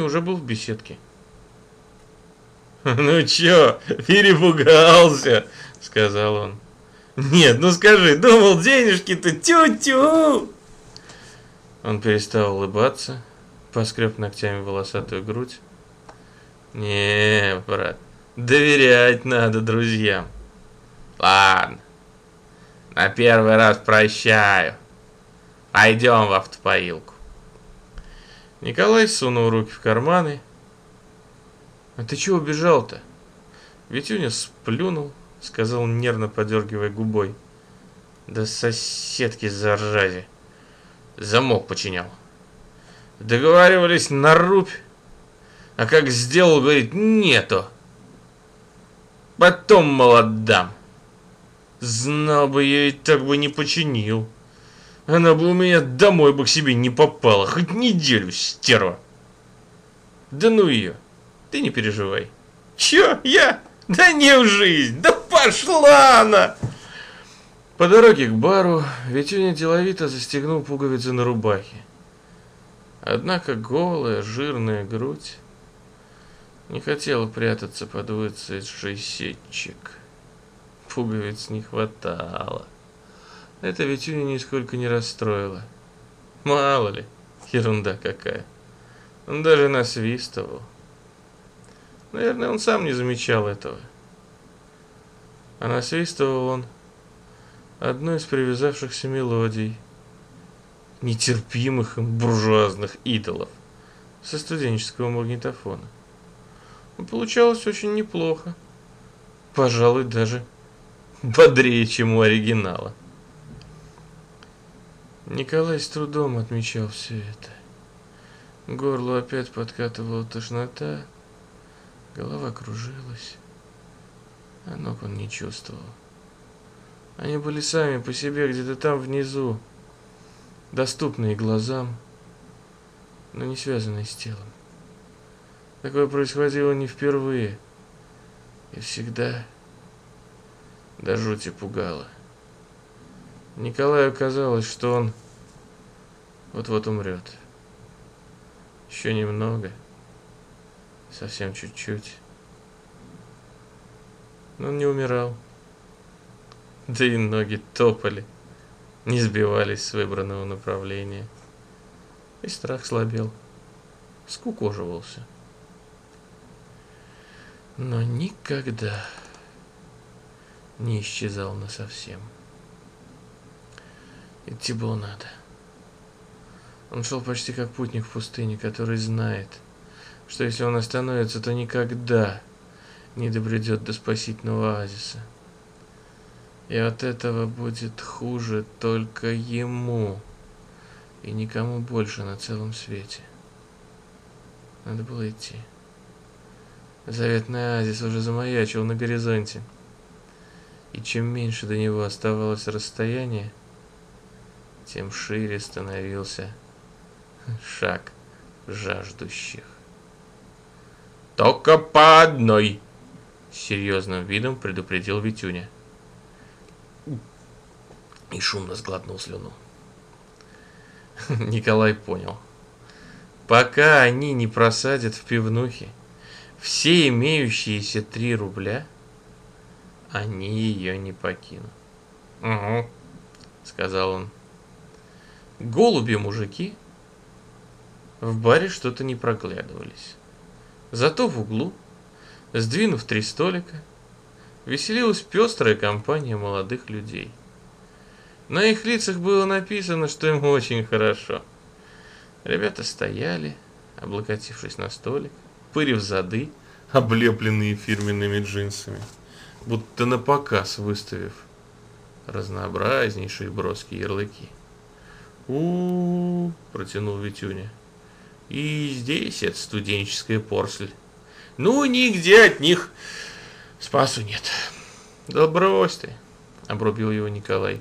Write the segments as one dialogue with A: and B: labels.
A: уже был в беседке. «Ну чё, перепугался?» — сказал он. «Нет, ну скажи, думал, денежки-то тю-тю!» Он перестал улыбаться, поскреб ногтями волосатую грудь. «Не, брат, доверять надо друзьям. Ладно, на первый раз прощаю. Пойдем в автопоилку». Николай сунул руки в карманы. «А ты чего убежал-то?» Витюня сплюнул, сказал, нервно подергивая губой. «Да соседки заржази. Замок починял. Договаривались на рубь, а как сделал, говорит, нету. Потом молодам. Знал бы я и так бы не починил». Она бы у меня домой бы к себе не попала, хоть неделю, стерва. Да ну ее, ты не переживай. Че, я? Да не в жизнь, да пошла она! По дороге к бару Витюня деловито застегнул пуговицы на рубахе. Однако голая, жирная грудь не хотела прятаться под выцветший сетчик. Пуговиц не хватало. Это Витюня нисколько не расстроило. Мало ли, ерунда какая. Он даже насвистывал. Наверное, он сам не замечал этого. А насвистывал он одну из привязавшихся мелодий, нетерпимых им буржуазных идолов, со студенческого магнитофона. получалось очень неплохо. Пожалуй, даже бодрее, чем у оригинала. Николай с трудом отмечал все это. Горло опять подкатывала тошнота, голова кружилась, а ног он не чувствовал. Они были сами по себе где-то там внизу, доступные глазам, но не связанные с телом. Такое происходило не впервые и всегда до жути пугало. Николаю казалось, что он вот-вот умрет. Еще немного, совсем чуть-чуть. Но он не умирал. Да и ноги топали, не сбивались с выбранного направления. И страх слабел, скукоживался. Но никогда не исчезал насовсем. Идти было надо. Он шел почти как путник в пустыне, который знает, что если он остановится, то никогда не добредет до спасительного оазиса. И от этого будет хуже только ему и никому больше на целом свете. Надо было идти. Заветный оазис уже замаячил на горизонте. И чем меньше до него оставалось расстояние, тем шире становился шаг жаждущих. «Только по одной!» — серьезным видом предупредил Витюня. И шумно сглотнул слюну. Николай понял. Пока они не просадят в пивнухе все имеющиеся три рубля, они ее не покинут. «Угу», — сказал он. Голуби-мужики в баре что-то не проглядывались. Зато в углу, сдвинув три столика, веселилась пестрая компания молодых людей. На их лицах было написано, что им очень хорошо. Ребята стояли, облокотившись на столик, пырив зады, облепленные фирменными джинсами, будто на показ выставив разнообразнейшие броские ярлыки у, протянул Витюня. И здесь это студенческая порсель. Ну, нигде от них спасу нет. Да брось ты, обрубил его Николай.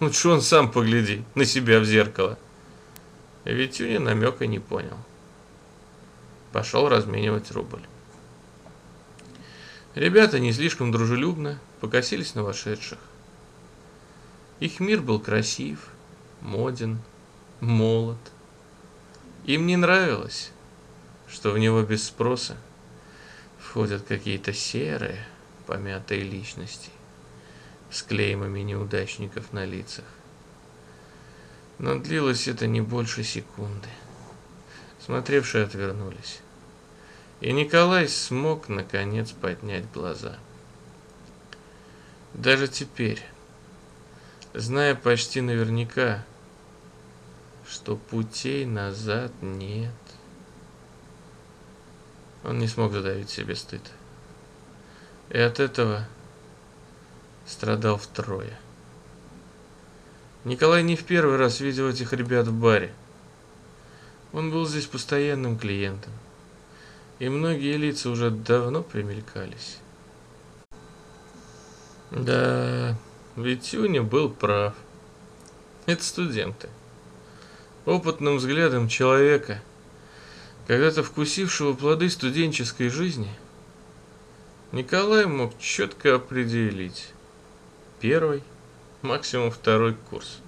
A: Лучше он сам погляди на себя в зеркало. Витюня намека не понял. Пошел разменивать рубль. Ребята не слишком дружелюбно покосились на вошедших. Их мир был красив, моден, молод. Им не нравилось, что в него без спроса входят какие-то серые, помятые личности с клеймами неудачников на лицах. Но длилось это не больше секунды. Смотревшие отвернулись. И Николай смог, наконец, поднять глаза. Даже теперь, зная почти наверняка, что путей назад нет, он не смог задавить себе стыд. И от этого страдал втрое. Николай не в первый раз видел этих ребят в баре. Он был здесь постоянным клиентом, и многие лица уже давно примелькались. Да, Витюня был прав. Это студенты. Опытным взглядом человека, когда-то вкусившего плоды студенческой жизни, Николай мог четко определить первый, максимум второй курс.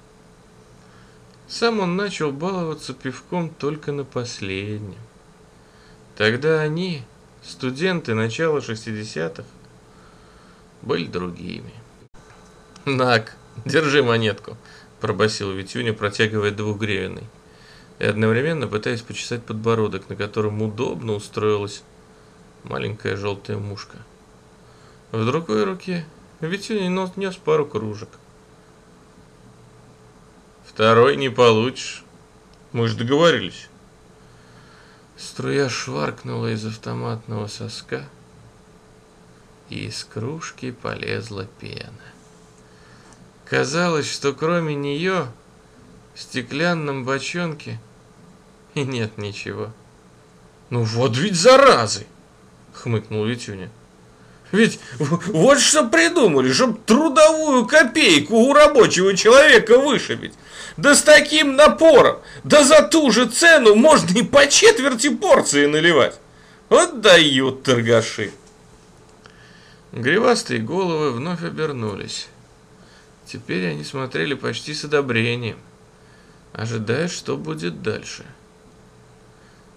A: Сам он начал баловаться пивком только на последнем. Тогда они, студенты начала 60-х, были другими. «Нак, держи монетку», – пробасил Витюня, протягивая двухгривенный. И одновременно пытаясь почесать подбородок, на котором удобно устроилась маленькая желтая мушка. В другой руке Витюня нес пару кружек. Второй не получишь. Мы же договорились. Струя шваркнула из автоматного соска, и из кружки полезла пена. Казалось, что кроме нее в стеклянном бочонке и нет ничего. «Ну вот ведь заразы!» — хмыкнул Витюня. Ведь вот что придумали, чтобы трудовую копейку у рабочего человека вышибить. Да с таким напором, да за ту же цену можно и по четверти порции наливать. Вот дают торгаши. Гривастые головы вновь обернулись. Теперь они смотрели почти с одобрением, ожидая, что будет дальше.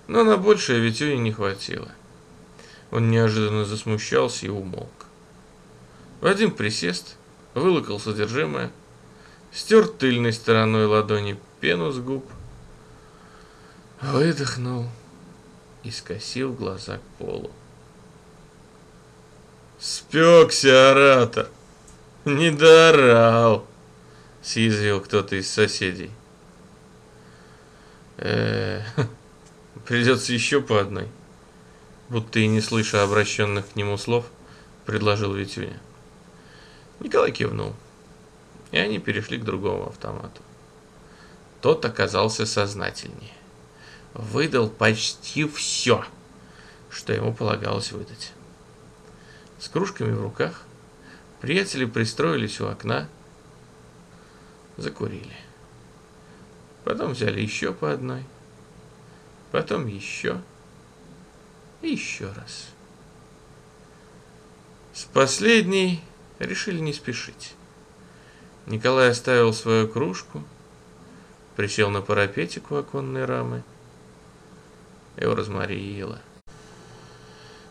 A: Но на большее Витюне не хватило. Он неожиданно засмущался и умолк. В один присест вылокал содержимое, стер тыльной стороной ладони пену с губ, выдохнул и скосил глаза к полу. «Спекся, оратор! Не доорал!» — съязвил кто-то из соседей. э придется еще по одной будто и не слыша обращенных к нему слов, предложил Витюня. Николай кивнул, и они перешли к другому автомату. Тот оказался сознательнее. Выдал почти все, что ему полагалось выдать. С кружками в руках приятели пристроились у окна, закурили. Потом взяли еще по одной, потом еще и еще раз. С последней решили не спешить. Николай оставил свою кружку, присел на парапетик у оконной рамы. Его разморило.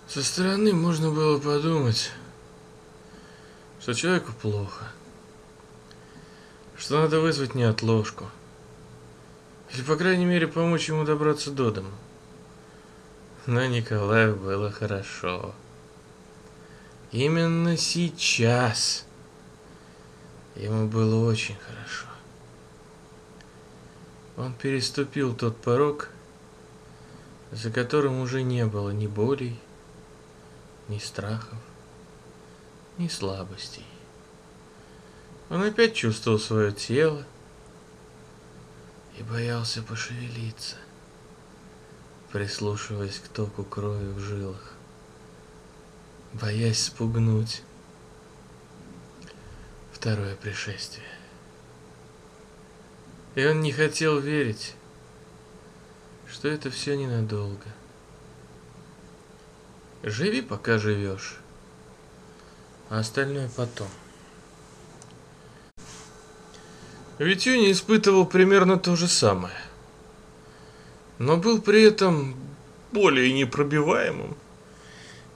A: Со стороны можно было подумать, что человеку плохо, что надо вызвать неотложку, или, по крайней мере, помочь ему добраться до дома. Но Николаю было хорошо. Именно сейчас ему было очень хорошо. Он переступил тот порог, за которым уже не было ни болей, ни страхов, ни слабостей. Он опять чувствовал свое тело и боялся пошевелиться прислушиваясь к току крови в жилах, боясь спугнуть второе пришествие. И он не хотел верить, что это все ненадолго. Живи, пока живешь, а остальное потом. Витюня испытывал примерно то же самое – но был при этом более непробиваемым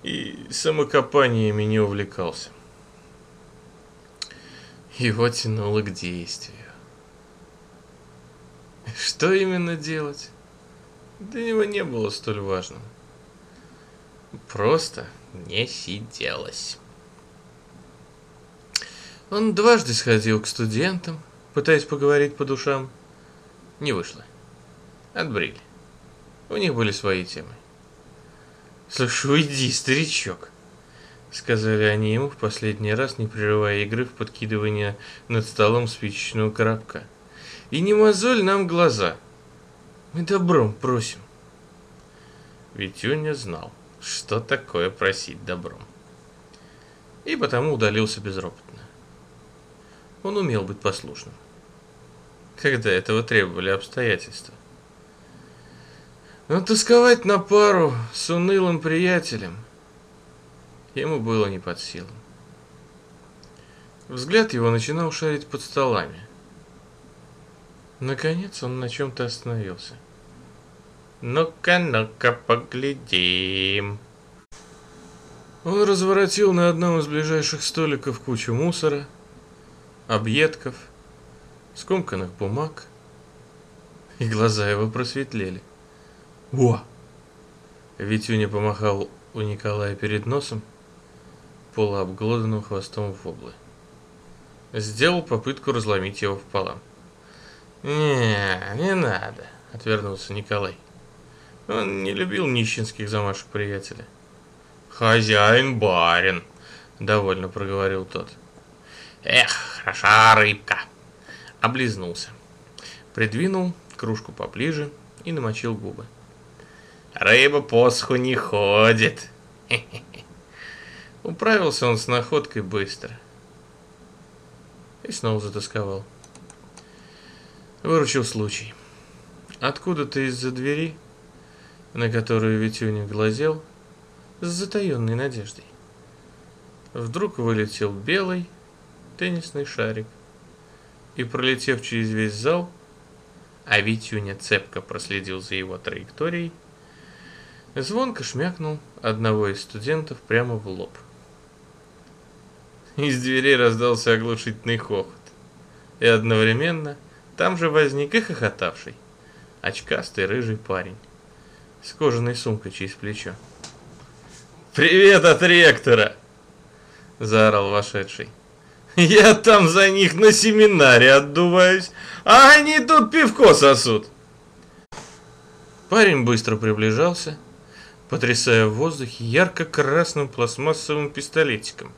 A: и самокопаниями не увлекался. Его тянуло к действию. Что именно делать? Для него не было столь важным. Просто не сиделось. Он дважды сходил к студентам, пытаясь поговорить по душам. Не вышло. Отбрили. У них были свои темы. «Слушай, уйди, старичок!» Сказали они ему в последний раз, не прерывая игры в подкидывание над столом спичечного коробка. «И не мозоль нам глаза! Мы добром просим!» Витюня знал, что такое просить добром. И потому удалился безропотно. Он умел быть послушным, когда этого требовали обстоятельства. Но тосковать на пару с унылым приятелем ему было не под силу. Взгляд его начинал шарить под столами. Наконец он на чем-то остановился. «Ну-ка, ну-ка, поглядим!» Он разворотил на одном из ближайших столиков кучу мусора, объедков, скомканных бумаг, и глаза его просветлели. «О!» Витюня помахал у Николая перед носом полуобглоданным хвостом воблы. Сделал попытку разломить его пополам. «Не, не надо», — отвернулся Николай. Он не любил нищенских замашек приятеля. «Хозяин барин», — довольно проговорил тот. «Эх, хороша рыбка!» Облизнулся. Придвинул кружку поближе и намочил губы. Рыба посуху не ходит. Управился он с находкой быстро. И снова затасковал. Выручил случай. Откуда-то из-за двери, на которую Витюня глазел, с затаенной надеждой, вдруг вылетел белый теннисный шарик и, пролетев через весь зал, а Витюня цепко проследил за его траекторией, Звонко шмякнул одного из студентов прямо в лоб. Из дверей раздался оглушительный хохот. И одновременно там же возник и хохотавший, очкастый рыжий парень с кожаной сумкой через плечо. «Привет от ректора!» – заорал вошедший. «Я там за них на семинаре отдуваюсь, а они тут пивко сосут!» Парень быстро приближался, потрясая в воздухе ярко-красным пластмассовым пистолетиком,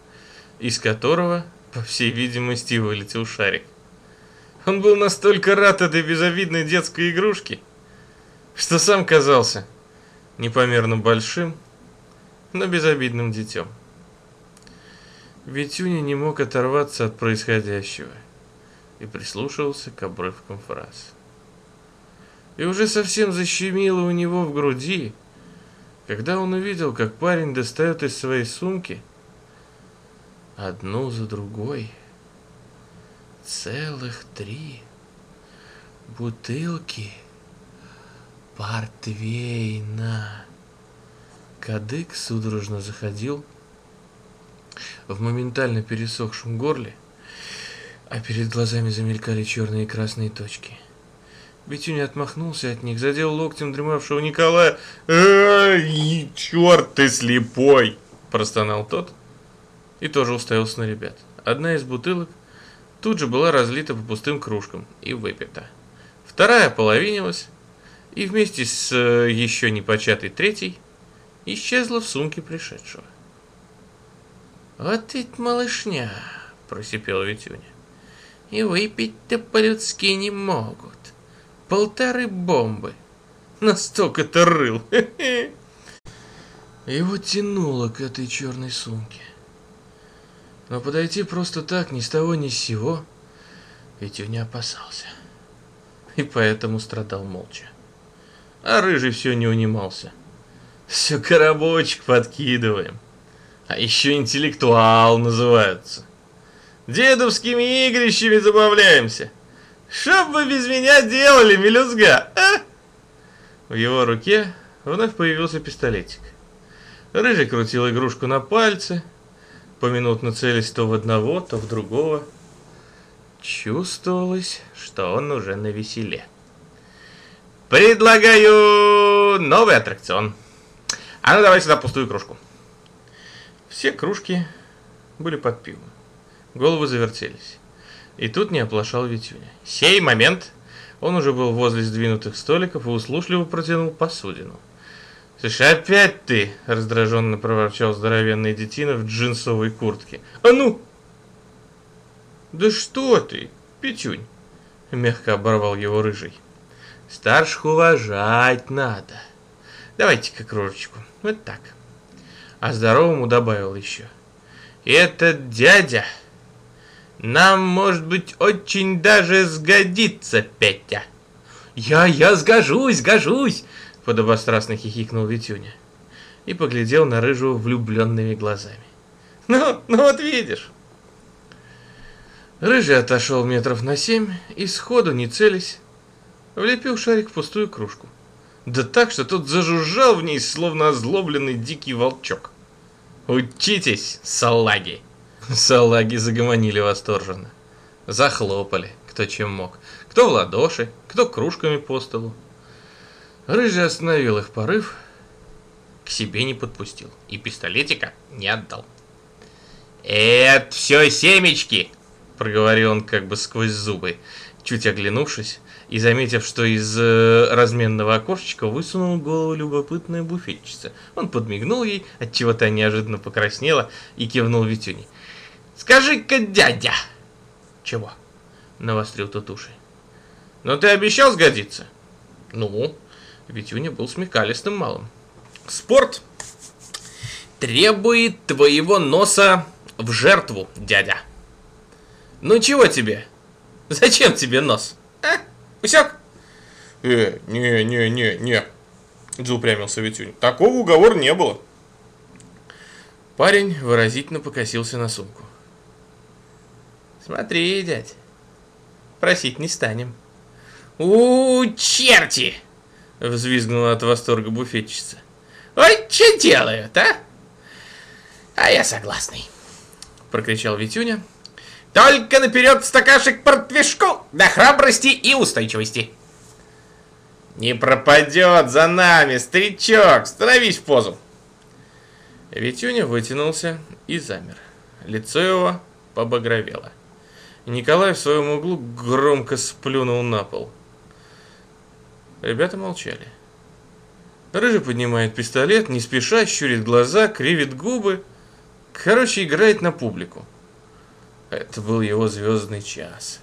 A: из которого, по всей видимости, вылетел шарик. Он был настолько рад этой безобидной детской игрушке, что сам казался непомерно большим, но безобидным детем. Витюня не мог оторваться от происходящего и прислушивался к обрывкам фраз. И уже совсем защемило у него в груди, когда он увидел, как парень достает из своей сумки одну за другой целых три бутылки портвейна. Кадык судорожно заходил в моментально пересохшем горле, а перед глазами замелькали черные и красные точки – Витюня отмахнулся от них, задел локтем дремавшего Николая. «Эй, черт ты слепой!» – простонал тот и тоже уставился на ребят. Одна из бутылок тут же была разлита по пустым кружкам и выпита. Вторая половинилась и вместе с э, еще не початой третьей исчезла в сумке пришедшего. «Вот ведь малышня!» – просипел Витюня. «И выпить-то по-людски не могут полторы бомбы. Настолько-то рыл. Его тянуло к этой черной сумке. Но подойти просто так, ни с того ни с сего, не опасался. И поэтому страдал молча. А рыжий все не унимался. Все коробочек подкидываем. А еще интеллектуал называются. Дедовскими игрищами забавляемся. Что вы без меня делали, мелюзга, а? В его руке вновь появился пистолетик. Рыжий крутил игрушку на пальце, поминутно целясь то в одного, то в другого. Чувствовалось, что он уже на веселе. «Предлагаю новый аттракцион. А ну давай сюда пустую кружку». Все кружки были под пивом. Головы завертелись. И тут не оплошал Витюня. Сей момент он уже был возле сдвинутых столиков и услушливо протянул посудину. «Слушай, опять ты!» — раздраженно проворчал здоровенный детина в джинсовой куртке. «А ну!» «Да что ты, Петюнь!» — мягко оборвал его рыжий. «Старших уважать надо. Давайте-ка кружечку. Вот так». А здоровому добавил еще. «Этот дядя нам, может быть, очень даже сгодится, Петя». «Я, я сгожусь, сгожусь!» — подобострастно хихикнул Витюня и поглядел на рыжую влюбленными глазами. «Ну, ну вот видишь!» Рыжий отошел метров на семь и сходу, не целясь, влепил шарик в пустую кружку. Да так, что тот зажужжал в ней, словно озлобленный дикий волчок. «Учитесь, салаги!» Салаги загомонили восторженно. Захлопали, кто чем мог. Кто в ладоши, кто кружками по столу. Рыжий остановил их порыв, к себе не подпустил и пистолетика не отдал. «Это все семечки!» проговорил он как бы сквозь зубы, чуть оглянувшись и заметив, что из э, разменного окошечка высунула голову любопытная буфетчица. Он подмигнул ей, от чего то неожиданно покраснела и кивнул Витюне. «Скажи-ка, дядя!» «Чего?» — навострил тот уши. «Но ты обещал сгодиться?» «Ну?» Витюня был смекалистым малым. «Спорт требует твоего носа в жертву, дядя!» Ну чего тебе? Зачем тебе нос? А? Усек?
B: Э, не, не, не, не. Заупрямился Витюнь. Такого уговора не было.
A: Парень выразительно покосился на сумку. Смотри, дядь, просить не станем. У, черти! Взвизгнула от восторга буфетчица. Ой, что делают, а? А я согласный. Прокричал Витюня только наперед стакашек портвишку до храбрости и устойчивости. Не пропадет за нами, старичок, становись в позу. Витюня вытянулся и замер. Лицо его побагровело. Николай в своем углу громко сплюнул на пол. Ребята молчали. Рыжий поднимает пистолет, не спеша, щурит глаза, кривит губы. Короче, играет на публику. Это был его звездный час.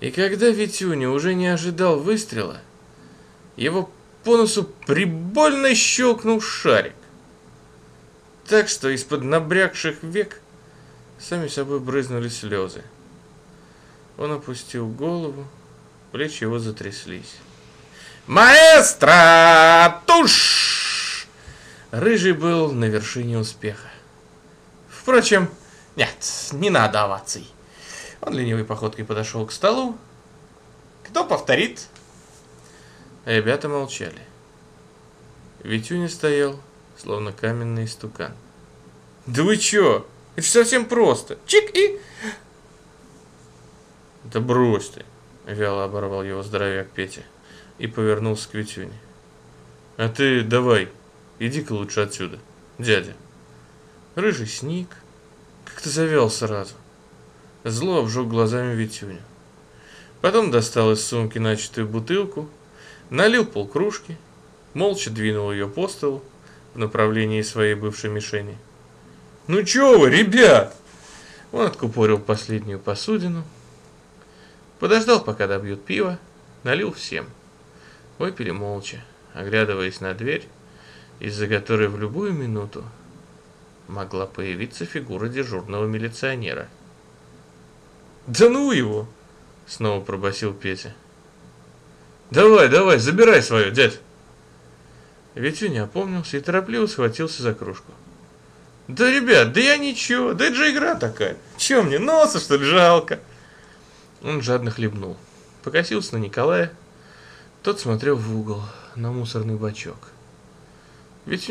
A: И когда Витюня уже не ожидал выстрела, его по носу прибольно щелкнул шарик. Так что из-под набрякших век сами собой брызнули слезы. Он опустил голову, плечи его затряслись. «Маэстро! Туш!» Рыжий был на вершине успеха. Впрочем, нет, не надо оваций. Он ленивой походкой подошел к столу. Кто повторит? Ребята молчали. Витюня стоял, словно каменный стукан. Да вы чё? Это же совсем просто. Чик и... Да брось ты, вяло оборвал его здоровяк Петя и повернулся к Витюне. А ты давай, иди-ка лучше отсюда, дядя. Рыжий сник, как-то завел сразу. Зло обжег глазами Витюню. Потом достал из сумки начатую бутылку, налил полкружки, молча двинул ее по столу в направлении своей бывшей мишени. «Ну чё вы, ребят!» Он откупорил последнюю посудину, подождал, пока добьют пиво, налил всем. Выпили молча, оглядываясь на дверь, из-за которой в любую минуту могла появиться фигура дежурного милиционера. «Да ну его!» — снова пробасил Петя. «Давай, давай, забирай свое, дядь!» Витюня опомнился и торопливо схватился за кружку. «Да, ребят, да я ничего, да это же игра такая. Че мне, носа, что ли, жалко?» Он жадно хлебнул. Покосился на Николая. Тот смотрел в угол, на мусорный бачок. Витюня